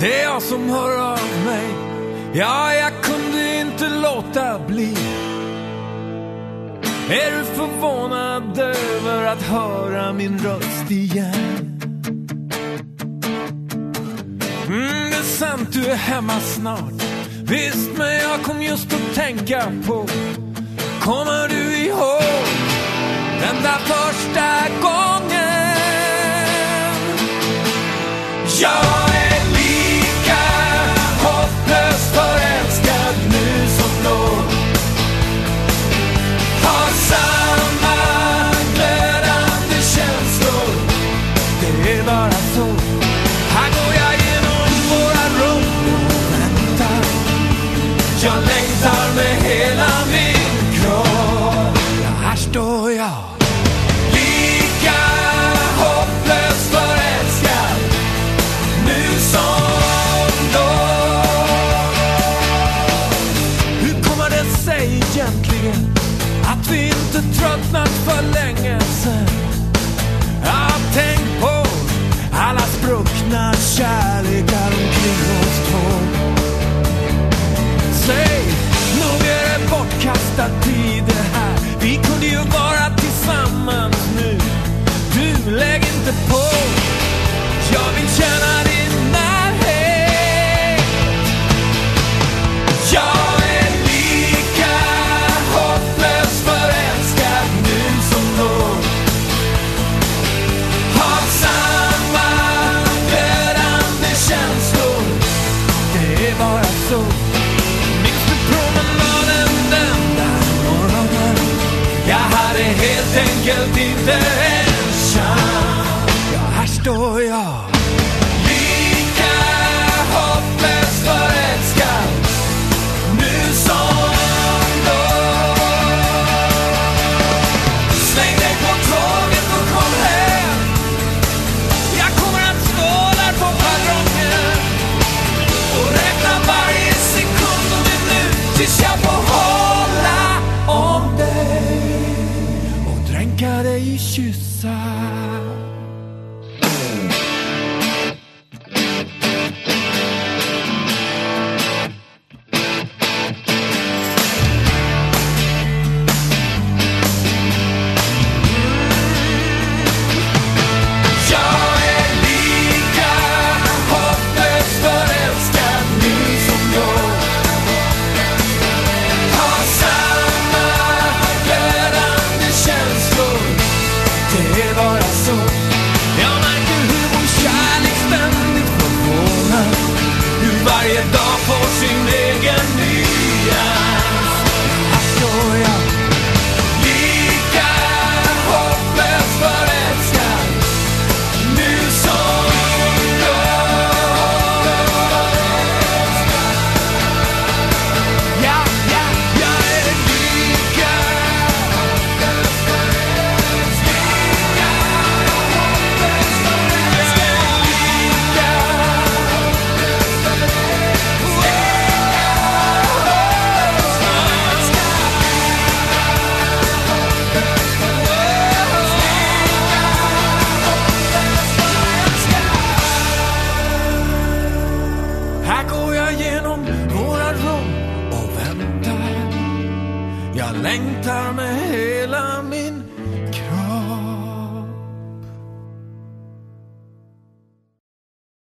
Det är jag som hör av mig. Ja, jag kunde inte låta bli. Är du förvånad över att höra min röst igen? Mm, det är sant, du är hemma snart. Visst, men jag kom just att tänka på. Kommer du ihåg den där första gången? Ja! inte tröttnat för länge sen. Jag har tänkt på alla spruckna kärl så Minns du promenaden den där morgonen? Jag hade helt enkelt inte 血洒 längtar med hela min